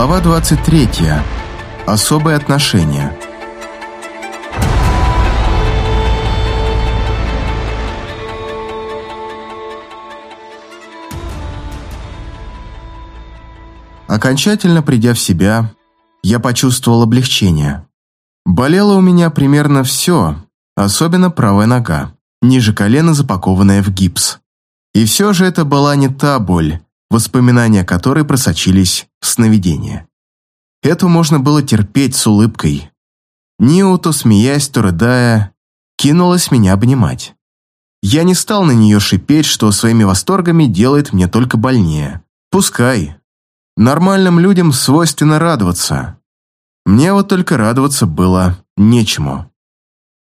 Глава 23. Особые отношения. Окончательно придя в себя, я почувствовал облегчение. Болело у меня примерно все, особенно правая нога, ниже колена запакованная в гипс. И все же это была не та боль, воспоминания которой просочились сновидение. Это можно было терпеть с улыбкой. Нио, то смеясь, то рыдая, кинулась меня обнимать. Я не стал на нее шипеть, что своими восторгами делает мне только больнее. Пускай. Нормальным людям свойственно радоваться. Мне вот только радоваться было нечему.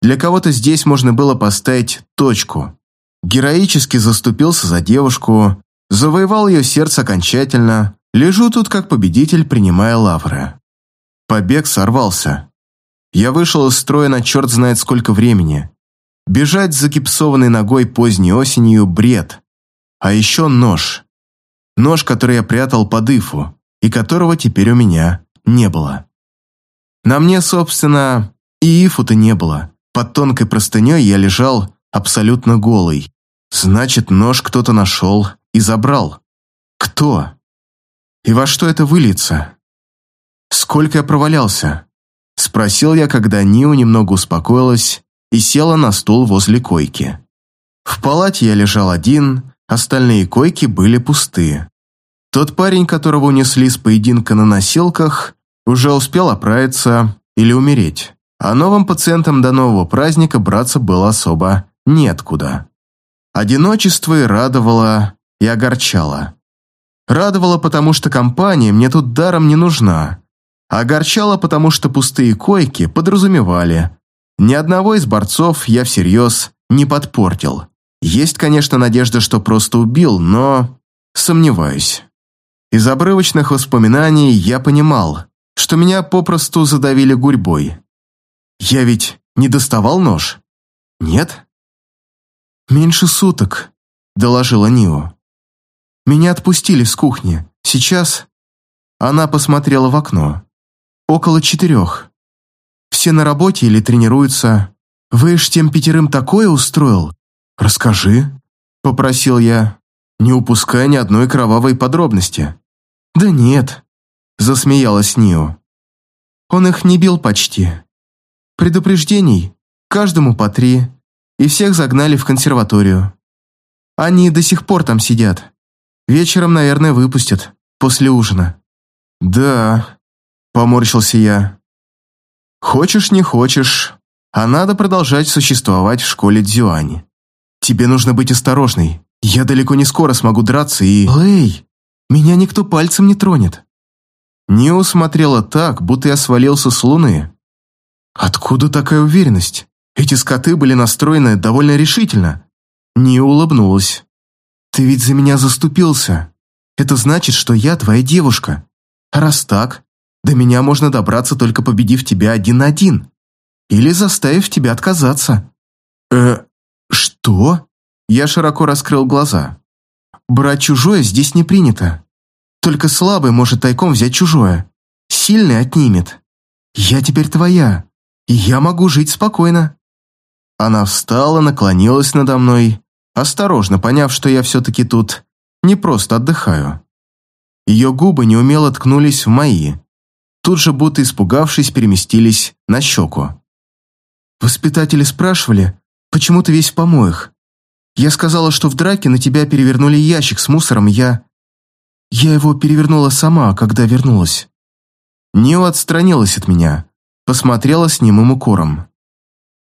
Для кого-то здесь можно было поставить точку. Героически заступился за девушку, завоевал ее сердце окончательно, лежу тут как победитель, принимая лавры. Побег сорвался. Я вышел из строя на черт знает сколько времени. Бежать с загипсованной ногой поздней осенью – бред. А еще нож. Нож, который я прятал под ифу, и которого теперь у меня не было. На мне, собственно, и ифу-то не было. Под тонкой простыней я лежал абсолютно голый. Значит, нож кто-то нашел и забрал. Кто? И во что это выльется? Сколько я провалялся? Спросил я, когда Нио немного успокоилась и села на стул возле койки. В палате я лежал один, остальные койки были пустые. Тот парень, которого унесли с поединка на носилках, уже успел оправиться или умереть, а новым пациентам до нового праздника браться было особо неоткуда. Одиночество и радовало, и огорчало. Радовало, потому что компания мне тут даром не нужна, огорчало, потому что пустые койки подразумевали. Ни одного из борцов я всерьез не подпортил. Есть, конечно, надежда, что просто убил, но сомневаюсь. Из обрывочных воспоминаний я понимал, что меня попросту задавили гурьбой. Я ведь не доставал нож? Нет? «Меньше суток», — доложила Нио. «Меня отпустили с кухни. Сейчас...» Она посмотрела в окно. «Около четырех. Все на работе или тренируются. Вы ж тем пятерым такое устроил? Расскажи», — попросил я, не упуская ни одной кровавой подробности. «Да нет», — засмеялась Нио. «Он их не бил почти. Предупреждений каждому по три, и всех загнали в консерваторию. Они до сих пор там сидят. Вечером, наверное, выпустят, после ужина». «Да», — поморщился я. «Хочешь, не хочешь, а надо продолжать существовать в школе Дзюани. Тебе нужно быть осторожной. Я далеко не скоро смогу драться и...» «Эй, меня никто пальцем не тронет». Нио смотрела так, будто я свалился с луны. «Откуда такая уверенность? Эти скоты были настроены довольно решительно. Не улыбнулась. «Ты ведь за меня заступился. Это значит, что я твоя девушка. А раз так, до меня можно добраться, только победив тебя один на один. Или заставив тебя отказаться». «Э, что?» Я широко раскрыл глаза. «Брать чужое здесь не принято. Только слабый может тайком взять чужое. Сильный отнимет. Я теперь твоя, и я могу жить спокойно». Она встала, наклонилась надо мной, осторожно поняв, что я все-таки тут не просто отдыхаю. Ее губы неумело ткнулись в мои, тут же, будто испугавшись, переместились на щеку. Воспитатели спрашивали, почему ты весь в помоях. Я сказала, что в драке на тебя перевернули ящик с мусором, я... Я его перевернула сама, когда вернулась. Нио отстранилась от меня, посмотрела с немым укором.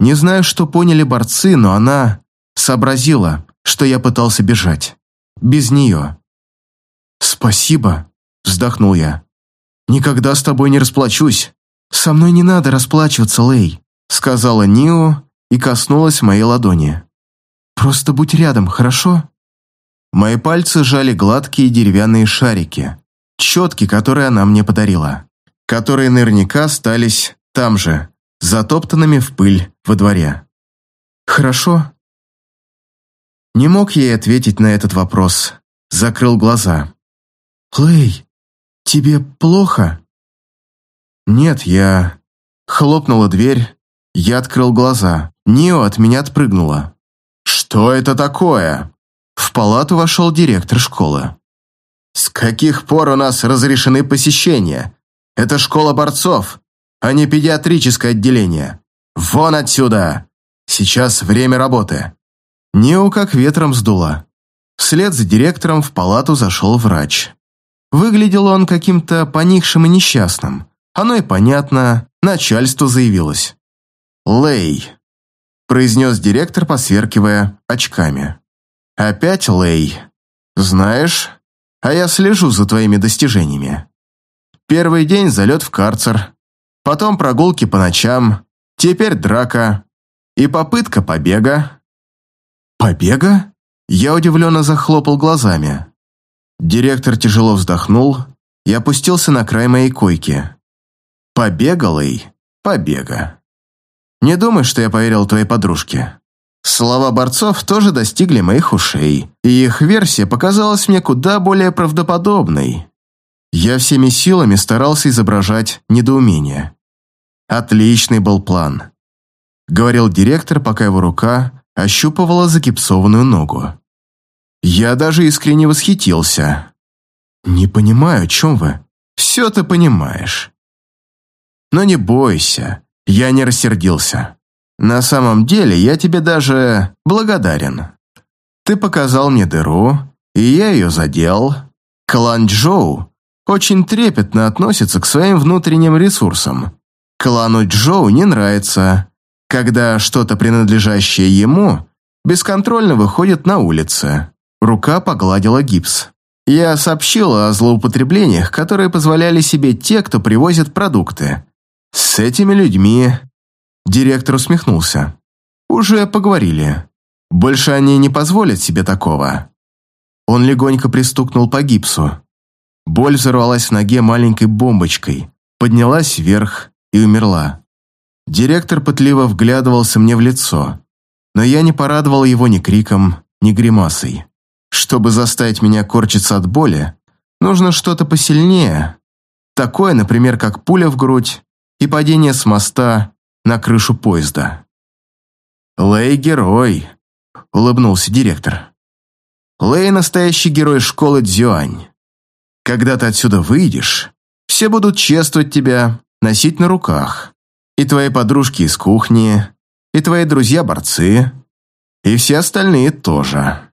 Не знаю, что поняли борцы, но она сообразила, что я пытался бежать. Без нее. «Спасибо», — вздохнул я. «Никогда с тобой не расплачусь». «Со мной не надо расплачиваться, Лей», — сказала Нио и коснулась моей ладони. «Просто будь рядом, хорошо?» Мои пальцы сжали гладкие деревянные шарики, четки, которые она мне подарила, которые наверняка остались там же, затоптанными в пыль во дворе. «Хорошо?» Не мог ей ответить на этот вопрос. Закрыл глаза. «Лэй, тебе плохо?» «Нет, я...» Хлопнула дверь, я открыл глаза. Нио от меня отпрыгнула. «Что это такое?» В палату вошел директор школы. «С каких пор у нас разрешены посещения? Это школа борцов, а не педиатрическое отделение. Вон отсюда! Сейчас время работы!» Нео как ветром сдуло. Вслед за директором в палату зашел врач. Выглядел он каким-то поникшим и несчастным. Оно и понятно, начальство заявилось. «Лей», – произнес директор, посверкивая очками. «Опять Лей. Знаешь, а я слежу за твоими достижениями. Первый день залет в карцер, потом прогулки по ночам, теперь драка и попытка побега». «Побега?» Я удивленно захлопал глазами. Директор тяжело вздохнул и опустился на край моей койки. «Побегал, Эй, побега. Не думай, что я поверил твоей подружке. Слова борцов тоже достигли моих ушей, и их версия показалась мне куда более правдоподобной. Я всеми силами старался изображать недоумение. Отличный был план. Говорил директор, пока его рука ощупывала загипсованную ногу. Я даже искренне восхитился. «Не понимаю, о чем вы?» «Все ты понимаешь». «Но не бойся, я не рассердился. На самом деле я тебе даже благодарен. Ты показал мне дыру, и я ее задел. Клан Джоу очень трепетно относится к своим внутренним ресурсам. Клану Джоу не нравится, когда что-то, принадлежащее ему, бесконтрольно выходит на улицы. Рука погладила гипс. Я сообщил о злоупотреблениях, которые позволяли себе те, кто привозит продукты. С этими людьми... Директор усмехнулся. Уже поговорили. Больше они не позволят себе такого. Он легонько пристукнул по гипсу. Боль взорвалась в ноге маленькой бомбочкой, поднялась вверх и умерла. Директор пытливо вглядывался мне в лицо, но я не порадовал его ни криком, ни гримасой. Чтобы заставить меня корчиться от боли, нужно что-то посильнее. Такое, например, как пуля в грудь и падение с моста на крышу поезда. «Лэй – герой», – улыбнулся директор. «Лэй – настоящий герой школы Дзюань. Когда ты отсюда выйдешь, все будут чествовать тебя, носить на руках. И твои подружки из кухни, и твои друзья-борцы, и все остальные тоже».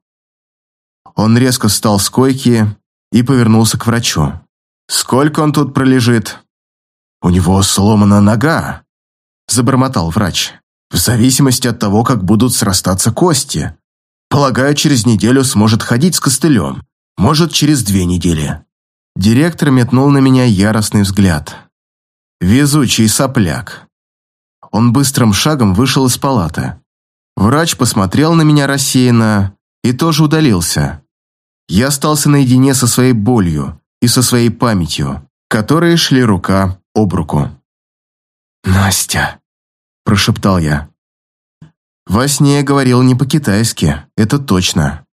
Он резко встал с койки и повернулся к врачу. «Сколько он тут пролежит?» «У него сломана нога», – забормотал врач. «В зависимости от того, как будут срастаться кости. Полагаю, через неделю сможет ходить с костылем. Может, через две недели». Директор метнул на меня яростный взгляд. «Везучий сопляк». Он быстрым шагом вышел из палаты. Врач посмотрел на меня рассеянно и тоже удалился я остался наедине со своей болью и со своей памятью, которые шли рука об руку. «Настя», – прошептал я. Во сне я говорил не по-китайски, это точно.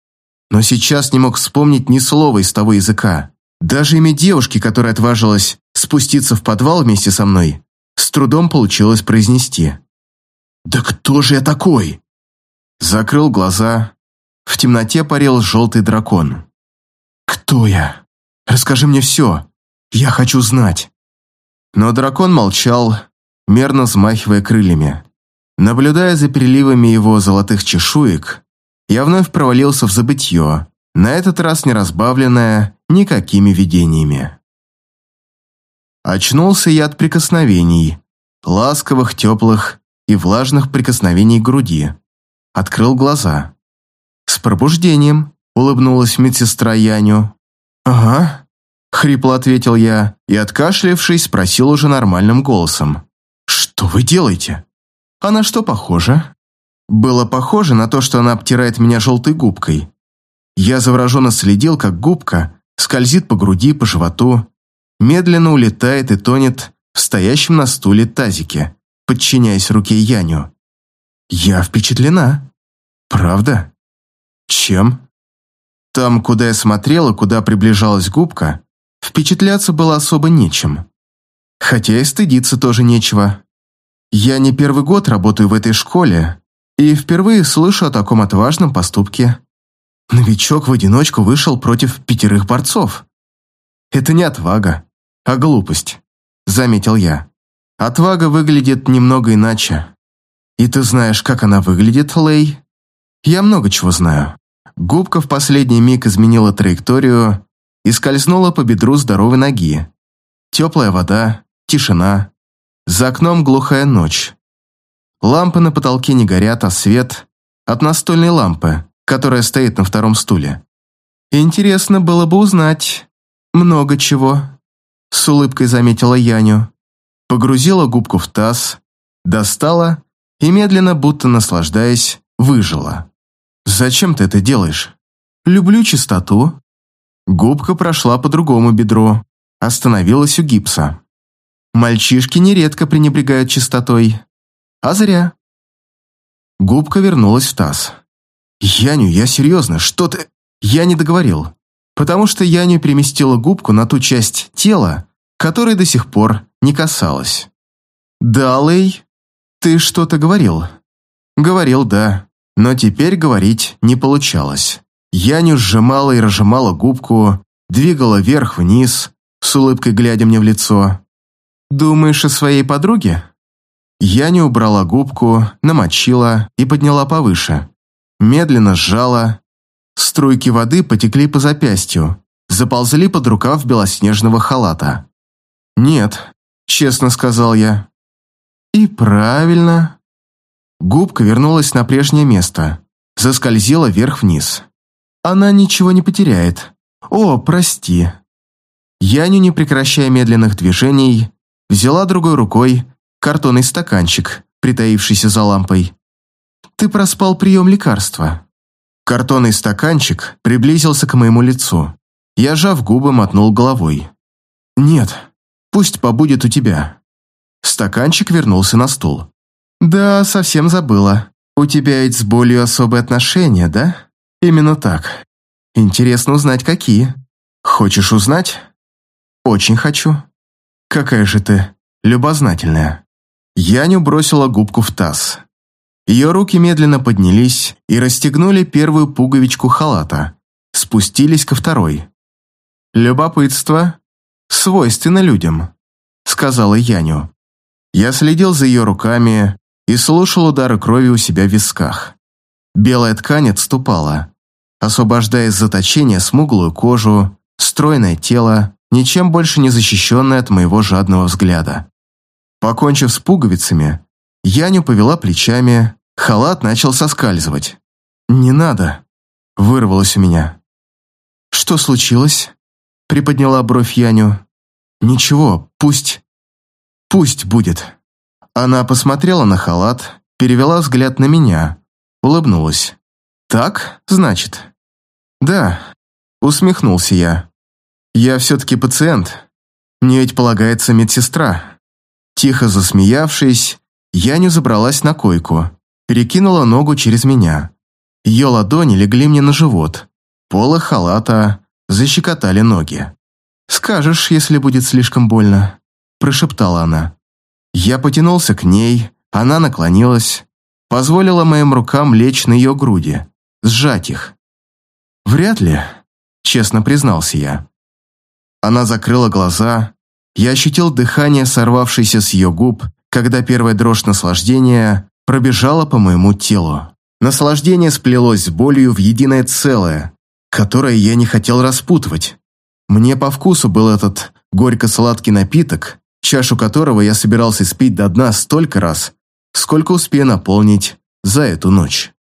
Но сейчас не мог вспомнить ни слова из того языка. Даже имя девушки, которая отважилась спуститься в подвал вместе со мной, трудом получилось произнести. «Да кто же я такой?» Закрыл глаза. В темноте парил желтый дракон. «Кто я? Расскажи мне все. Я хочу знать». Но дракон молчал, мерно взмахивая крыльями. Наблюдая за переливами его золотых чешуек, я вновь провалился в забытье, на этот раз не разбавленное никакими видениями. Очнулся я от прикосновений, ласковых, теплых и влажных прикосновений к груди. Открыл глаза. С пробуждением улыбнулась медсестра Яню. «Ага», — хрипло ответил я и, откашлившись, спросил уже нормальным голосом. «Что вы делаете?» «А на что похоже?» Было похоже на то, что она обтирает меня желтой губкой. Я завороженно следил, как губка скользит по груди, по животу, медленно улетает и тонет в стоящем на стуле тазике, подчиняясь руке Яню. Я впечатлена. Правда? Чем? Там, куда я смотрела, куда приближалась губка, впечатляться было особо нечем. Хотя и стыдиться тоже нечего. Я не первый год работаю в этой школе и впервые слышу о таком отважном поступке. Новичок в одиночку вышел против пятерых борцов. Это не отвага, а глупость, заметил я. Отвага выглядит немного иначе. И ты знаешь, как она выглядит, Лей? Я много чего знаю. Губка в последний миг изменила траекторию и скользнула по бедру здоровой ноги. Теплая вода, тишина. За окном глухая ночь. Лампы на потолке не горят, а свет от настольной лампы, которая стоит на втором стуле. Интересно было бы узнать много чего. С улыбкой заметила Яню. Погрузила губку в таз, достала и медленно, будто наслаждаясь, выжила. «Зачем ты это делаешь?» «Люблю чистоту». Губка прошла по другому бедру, остановилась у гипса. Мальчишки нередко пренебрегают чистотой. А зря. Губка вернулась в таз. «Яню, я серьезно, что ты...» Я не договорил, потому что Яню переместила губку на ту часть тела, которой до сих пор не касалась. «Да, Лэй, ты что-то говорил?» «Говорил, да, но теперь говорить не получалось». Яню сжимала и разжимала губку, двигала вверх-вниз, с улыбкой глядя мне в лицо. «Думаешь о своей подруге?» Я не убрала губку, намочила и подняла повыше. Медленно сжала. Струйки воды потекли по запястью, заползли под рукав белоснежного халата. «Нет», — честно сказал я. «И правильно». Губка вернулась на прежнее место, заскользила вверх-вниз. «Она ничего не потеряет. О, прости». Яню, не прекращая медленных движений, взяла другой рукой картонный стаканчик, притаившийся за лампой. «Ты проспал прием лекарства». Картонный стаканчик приблизился к моему лицу. Я, жав губы, мотнул головой. «Нет, пусть побудет у тебя». Стаканчик вернулся на стул. «Да, совсем забыла. У тебя ведь с болью особые отношения, да? Именно так. Интересно узнать, какие. Хочешь узнать?» «Очень хочу». «Какая же ты любознательная». Яню бросила губку в таз. Ее руки медленно поднялись и расстегнули первую пуговичку халата, спустились ко второй. «Любопытство свойственно людям», — сказала Яню. Я следил за ее руками и слушал удары крови у себя в висках. Белая ткань отступала, освобождая из заточения смуглую кожу, стройное тело, ничем больше не защищенное от моего жадного взгляда. Покончив с пуговицами, Яню повела плечами, халат начал соскальзывать. «Не надо», — вырвалось у меня. «Что случилось?» — приподняла бровь Яню. «Ничего, пусть... пусть будет». Она посмотрела на халат, перевела взгляд на меня, улыбнулась. «Так, значит?» «Да», — усмехнулся я. «Я все-таки пациент. Мне ведь полагается медсестра». Тихо засмеявшись, Яню забралась на койку, перекинула ногу через меня. Ее ладони легли мне на живот. Полы халата защекотали ноги. «Скажешь, если будет слишком больно», – прошептала она. Я потянулся к ней, она наклонилась, позволила моим рукам лечь на ее груди, сжать их. «Вряд ли», – честно признался я. Она закрыла глаза, я ощутил дыхание, сорвавшееся с ее губ, когда первая дрожь наслаждения пробежала по моему телу. Наслаждение сплелось с болью в единое целое, которое я не хотел распутывать. Мне по вкусу был этот горько-сладкий напиток, чашу которого я собирался спить до дна столько раз, сколько успею наполнить за эту ночь.